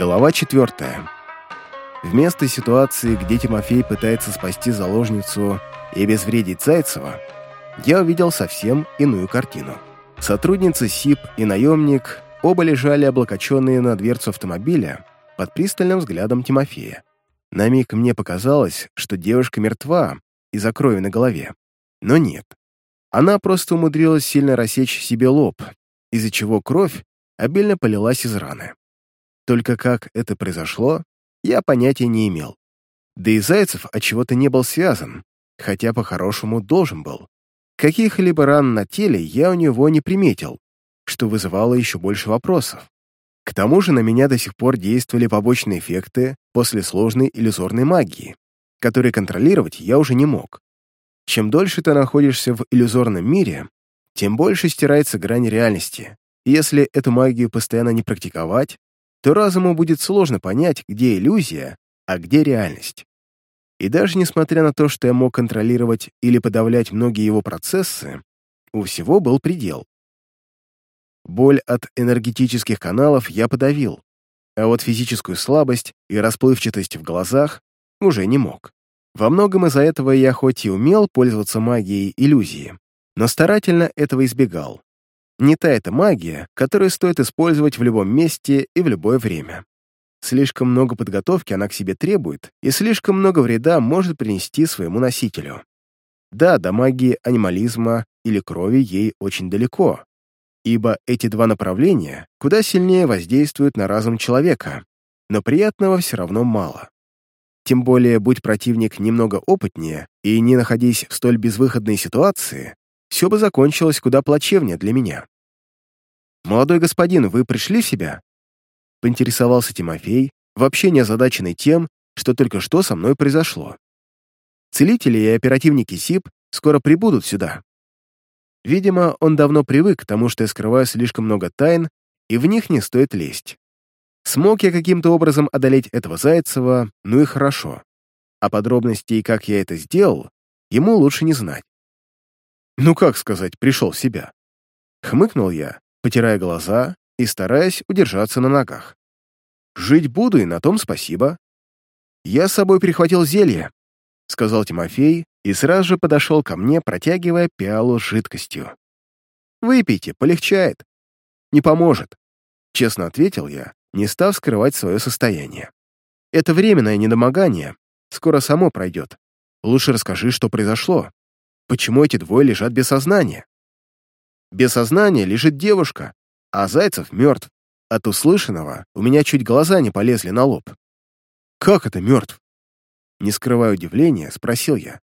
Глава четвертая. Вместо ситуации, где Тимофей пытается спасти заложницу и обезвредить Зайцева, я увидел совсем иную картину. Сотрудница СИП и наемник оба лежали облокоченные на дверцу автомобиля под пристальным взглядом Тимофея. На миг мне показалось, что девушка мертва из-за крови на голове. Но нет. Она просто умудрилась сильно рассечь себе лоб, из-за чего кровь обильно полилась из раны. Только как это произошло, я понятия не имел. Да и Зайцев от чего-то не был связан, хотя по-хорошему должен был. Каких-либо ран на теле я у него не приметил, что вызывало еще больше вопросов. К тому же на меня до сих пор действовали побочные эффекты после сложной иллюзорной магии, которые контролировать я уже не мог. Чем дольше ты находишься в иллюзорном мире, тем больше стирается грань реальности. Если эту магию постоянно не практиковать, то разуму будет сложно понять, где иллюзия, а где реальность. И даже несмотря на то, что я мог контролировать или подавлять многие его процессы, у всего был предел. Боль от энергетических каналов я подавил, а вот физическую слабость и расплывчатость в глазах уже не мог. Во многом из-за этого я хоть и умел пользоваться магией иллюзии, но старательно этого избегал. Не та эта магия, которую стоит использовать в любом месте и в любое время. Слишком много подготовки она к себе требует, и слишком много вреда может принести своему носителю. Да, до магии анимализма или крови ей очень далеко, ибо эти два направления куда сильнее воздействуют на разум человека, но приятного все равно мало. Тем более, будь противник немного опытнее и не находясь в столь безвыходной ситуации, все бы закончилось куда плачевнее для меня. «Молодой господин, вы пришли в себя?» Поинтересовался Тимофей, вообще не озадаченный тем, что только что со мной произошло. Целители и оперативники СИП скоро прибудут сюда. Видимо, он давно привык к тому, что я скрываю слишком много тайн, и в них не стоит лезть. Смог я каким-то образом одолеть этого Зайцева, ну и хорошо. А подробностей, как я это сделал, ему лучше не знать. Ну как сказать, пришел в себя. Хмыкнул я, потирая глаза и стараясь удержаться на ногах. «Жить буду, и на том спасибо. Я с собой прихватил зелье», — сказал Тимофей и сразу же подошел ко мне, протягивая пиалу с жидкостью. «Выпейте, полегчает». «Не поможет», — честно ответил я, не став скрывать свое состояние. «Это временное недомогание, скоро само пройдет. Лучше расскажи, что произошло. Почему эти двое лежат без сознания?» Без сознания лежит девушка, а Зайцев мертв. От услышанного у меня чуть глаза не полезли на лоб. «Как это мертв?» Не скрывая удивления, спросил я.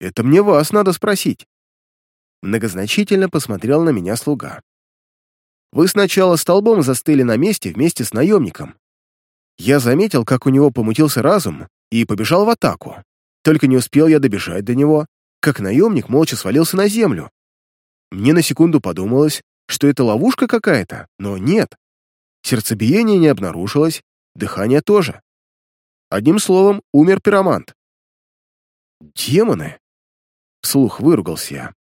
«Это мне вас надо спросить». Многозначительно посмотрел на меня слуга. «Вы сначала столбом застыли на месте вместе с наемником. Я заметил, как у него помутился разум, и побежал в атаку. Только не успел я добежать до него, как наемник молча свалился на землю, мне на секунду подумалось, что это ловушка какая-то, но нет. Сердцебиение не обнаружилось, дыхание тоже. Одним словом, умер пиромант. «Демоны!» — вслух выругался я.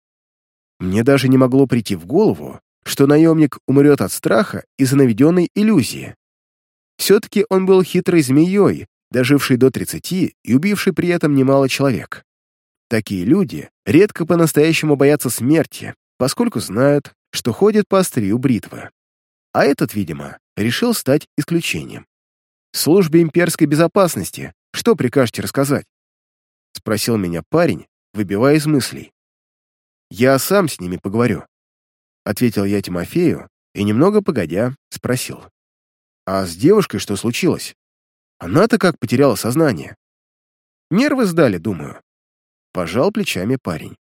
Мне даже не могло прийти в голову, что наемник умрет от страха из-за наведенной иллюзии. Все-таки он был хитрой змеей, дожившей до 30 и убившей при этом немало человек. Такие люди редко по-настоящему боятся смерти, поскольку знают, что ходит по острию бритвы. А этот, видимо, решил стать исключением. «Службе имперской безопасности что прикажете рассказать?» — спросил меня парень, выбивая из мыслей. «Я сам с ними поговорю», — ответил я Тимофею и, немного погодя, спросил. «А с девушкой что случилось? Она-то как потеряла сознание?» «Нервы сдали, думаю», — пожал плечами парень.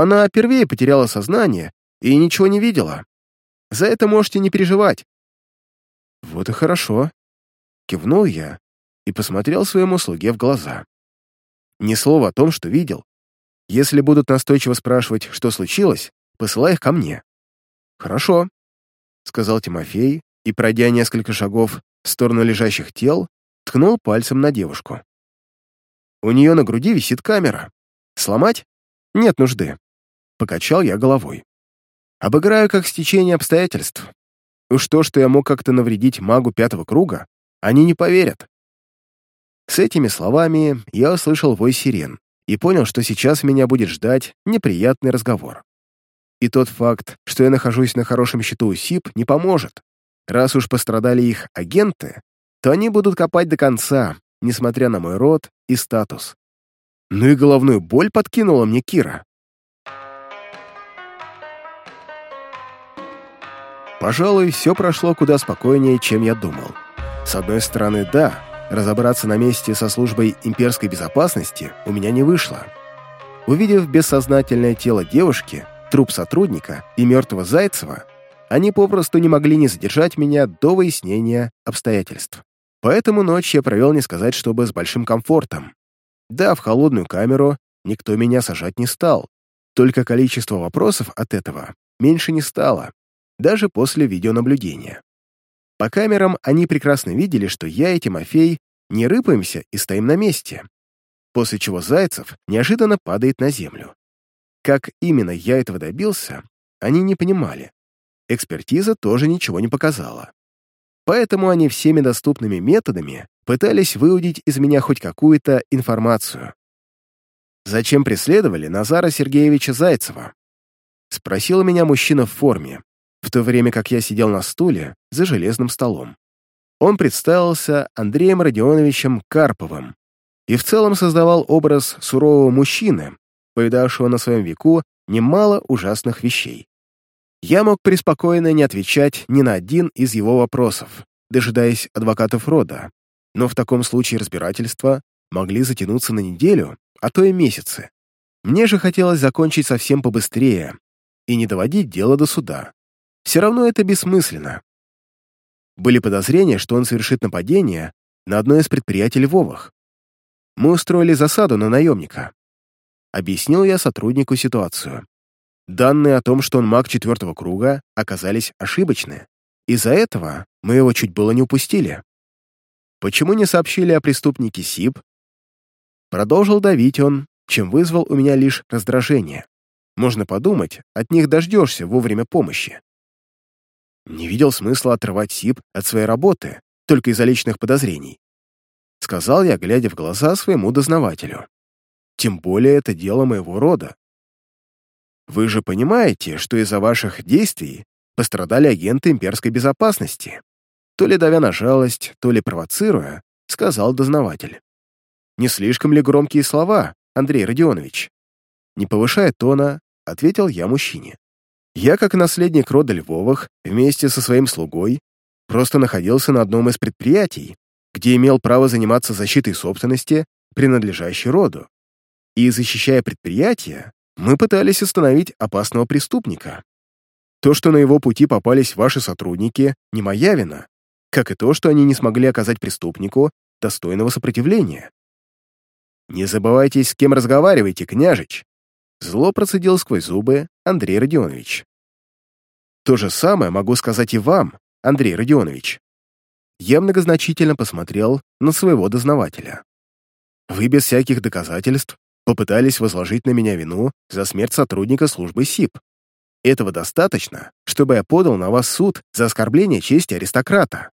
Она впервые потеряла сознание и ничего не видела. За это можете не переживать». «Вот и хорошо», — кивнул я и посмотрел своему слуге в глаза. Ни слова о том, что видел. Если будут настойчиво спрашивать, что случилось, посылай их ко мне. «Хорошо», — сказал Тимофей и, пройдя несколько шагов в сторону лежащих тел, ткнул пальцем на девушку. «У нее на груди висит камера. Сломать? Нет нужды. Покачал я головой. Обыграю как стечение обстоятельств. Уж то, что я мог как-то навредить магу пятого круга, они не поверят. С этими словами я услышал вой сирен и понял, что сейчас меня будет ждать неприятный разговор. И тот факт, что я нахожусь на хорошем счету у СИП, не поможет. Раз уж пострадали их агенты, то они будут копать до конца, несмотря на мой род и статус. Ну и головную боль подкинула мне Кира. Пожалуй, все прошло куда спокойнее, чем я думал. С одной стороны, да, разобраться на месте со службой имперской безопасности у меня не вышло. Увидев бессознательное тело девушки, труп сотрудника и мертвого Зайцева, они попросту не могли не задержать меня до выяснения обстоятельств. Поэтому ночь я провел не сказать, чтобы с большим комфортом. Да, в холодную камеру никто меня сажать не стал, только количество вопросов от этого меньше не стало, даже после видеонаблюдения. По камерам они прекрасно видели, что я и Тимофей не рыпаемся и стоим на месте, после чего Зайцев неожиданно падает на землю. Как именно я этого добился, они не понимали. Экспертиза тоже ничего не показала. Поэтому они всеми доступными методами пытались выудить из меня хоть какую-то информацию. «Зачем преследовали Назара Сергеевича Зайцева?» — спросил меня мужчина в форме, в то время как я сидел на стуле за железным столом. Он представился Андреем Родионовичем Карповым и в целом создавал образ сурового мужчины, повидавшего на своем веку немало ужасных вещей. Я мог преспокойно не отвечать ни на один из его вопросов, дожидаясь адвокатов рода, но в таком случае разбирательства могли затянуться на неделю, а то и месяцы. Мне же хотелось закончить совсем побыстрее и не доводить дело до суда. Все равно это бессмысленно. Были подозрения, что он совершит нападение на одно из предприятий Львовых. Мы устроили засаду на наемника. Объяснил я сотруднику ситуацию. Данные о том, что он маг четвертого круга, оказались ошибочны. Из-за этого мы его чуть было не упустили. Почему не сообщили о преступнике СИП? Продолжил давить он, чем вызвал у меня лишь раздражение. Можно подумать, от них дождешься вовремя помощи. Не видел смысла отрывать СИП от своей работы, только из-за личных подозрений. Сказал я, глядя в глаза своему дознавателю. Тем более это дело моего рода. Вы же понимаете, что из-за ваших действий пострадали агенты имперской безопасности. То ли давя на жалость, то ли провоцируя, сказал дознаватель. Не слишком ли громкие слова, Андрей Родионович? Не повышая тона, ответил я мужчине. Я, как наследник рода Львовых, вместе со своим слугой, просто находился на одном из предприятий, где имел право заниматься защитой собственности, принадлежащей роду. И, защищая предприятие, мы пытались остановить опасного преступника. То, что на его пути попались ваши сотрудники, не моя вина, как и то, что они не смогли оказать преступнику достойного сопротивления. «Не забывайте, с кем разговариваете, княжич!» Зло процедил сквозь зубы Андрей Родионович. То же самое могу сказать и вам, Андрей Родионович. Я многозначительно посмотрел на своего дознавателя. Вы без всяких доказательств попытались возложить на меня вину за смерть сотрудника службы СИП. Этого достаточно, чтобы я подал на вас суд за оскорбление чести аристократа.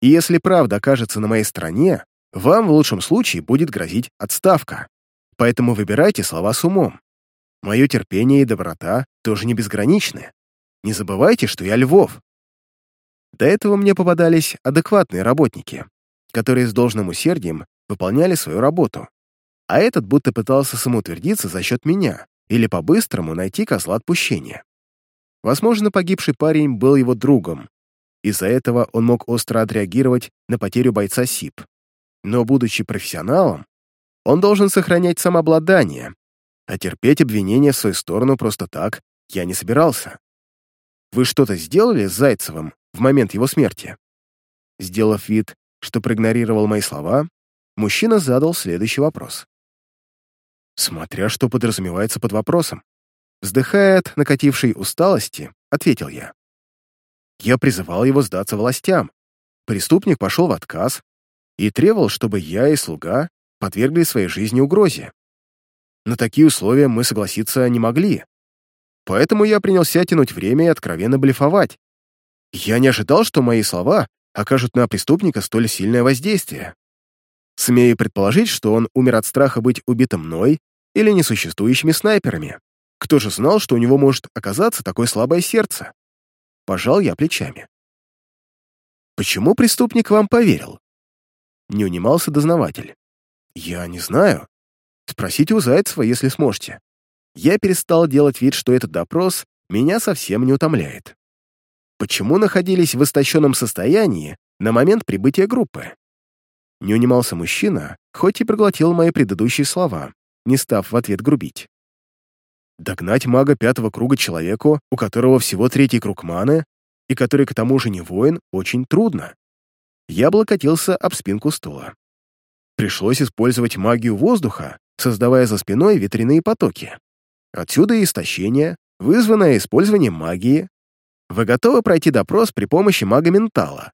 И если правда окажется на моей стороне, вам в лучшем случае будет грозить отставка. Поэтому выбирайте слова с умом. Мое терпение и доброта тоже не безграничны. Не забывайте, что я Львов. До этого мне попадались адекватные работники, которые с должным усердием выполняли свою работу. А этот будто пытался самоутвердиться за счет меня или по-быстрому найти козла отпущения. Возможно, погибший парень был его другом. Из-за этого он мог остро отреагировать на потерю бойца СИП. Но, будучи профессионалом, он должен сохранять самообладание, а терпеть обвинения в свою сторону просто так я не собирался. Вы что-то сделали с Зайцевым в момент его смерти?» Сделав вид, что проигнорировал мои слова, мужчина задал следующий вопрос. Смотря что подразумевается под вопросом. Вздыхая от накатившей усталости, ответил я. Я призывал его сдаться властям. Преступник пошел в отказ и требовал, чтобы я и слуга подвергли своей жизни угрозе. На такие условия мы согласиться не могли, Поэтому я принялся тянуть время и откровенно блефовать. Я не ожидал, что мои слова окажут на преступника столь сильное воздействие. Смею предположить, что он умер от страха быть убитым мной или несуществующими снайперами. Кто же знал, что у него может оказаться такое слабое сердце? Пожал я плечами. Почему преступник вам поверил? Не унимался дознаватель. Я не знаю. Спросите у Зайцева, если сможете. Я перестал делать вид, что этот допрос меня совсем не утомляет. Почему находились в истощенном состоянии на момент прибытия группы? Не унимался мужчина, хоть и проглотил мои предыдущие слова, не став в ответ грубить. Догнать мага пятого круга человеку, у которого всего третий круг маны, и который к тому же не воин, очень трудно. Я облокотился об спинку стула. Пришлось использовать магию воздуха, создавая за спиной ветряные потоки. Отсюда и истощение, вызванное использованием магии. Вы готовы пройти допрос при помощи мага-ментала?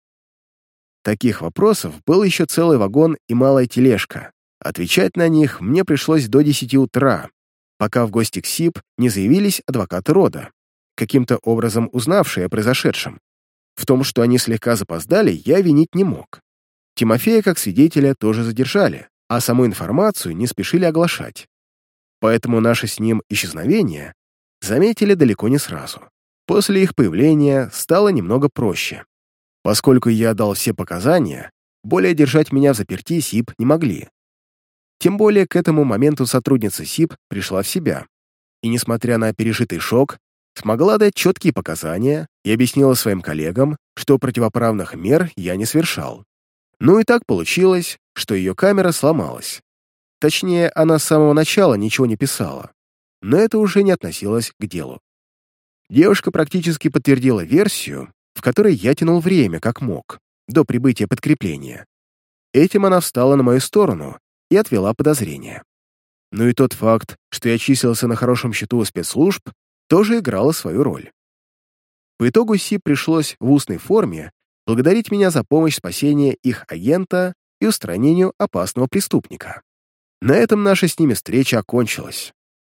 Таких вопросов был еще целый вагон и малая тележка. Отвечать на них мне пришлось до 10 утра, пока в гости к СИП не заявились адвокаты рода, каким-то образом узнавшие о произошедшем. В том, что они слегка запоздали, я винить не мог. Тимофея как свидетеля тоже задержали, а саму информацию не спешили оглашать. Поэтому наше с ним исчезновение заметили далеко не сразу. После их появления стало немного проще. Поскольку я дал все показания, более держать меня в заперти СИП не могли. Тем более к этому моменту сотрудница СИП пришла в себя и, несмотря на пережитый шок, смогла дать четкие показания и объяснила своим коллегам, что противоправных мер я не совершал. Ну и так получилось, что ее камера сломалась. Точнее, она с самого начала ничего не писала, но это уже не относилось к делу. Девушка практически подтвердила версию, в которой я тянул время, как мог, до прибытия подкрепления. Этим она встала на мою сторону и отвела подозрения. Но и тот факт, что я числился на хорошем счету у спецслужб, тоже играла свою роль. По итогу Си пришлось в устной форме благодарить меня за помощь в спасении их агента и устранению опасного преступника. На этом наша с ними встреча окончилась.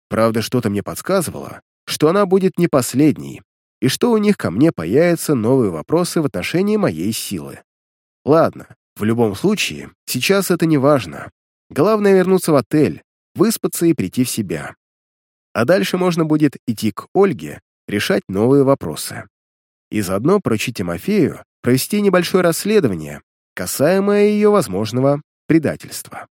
Правда, что-то мне подсказывало, что она будет не последней, и что у них ко мне появятся новые вопросы в отношении моей силы. Ладно, в любом случае, сейчас это не важно. Главное вернуться в отель, выспаться и прийти в себя. А дальше можно будет идти к Ольге, решать новые вопросы. И заодно поручить Тимофею провести небольшое расследование, касаемое ее возможного предательства.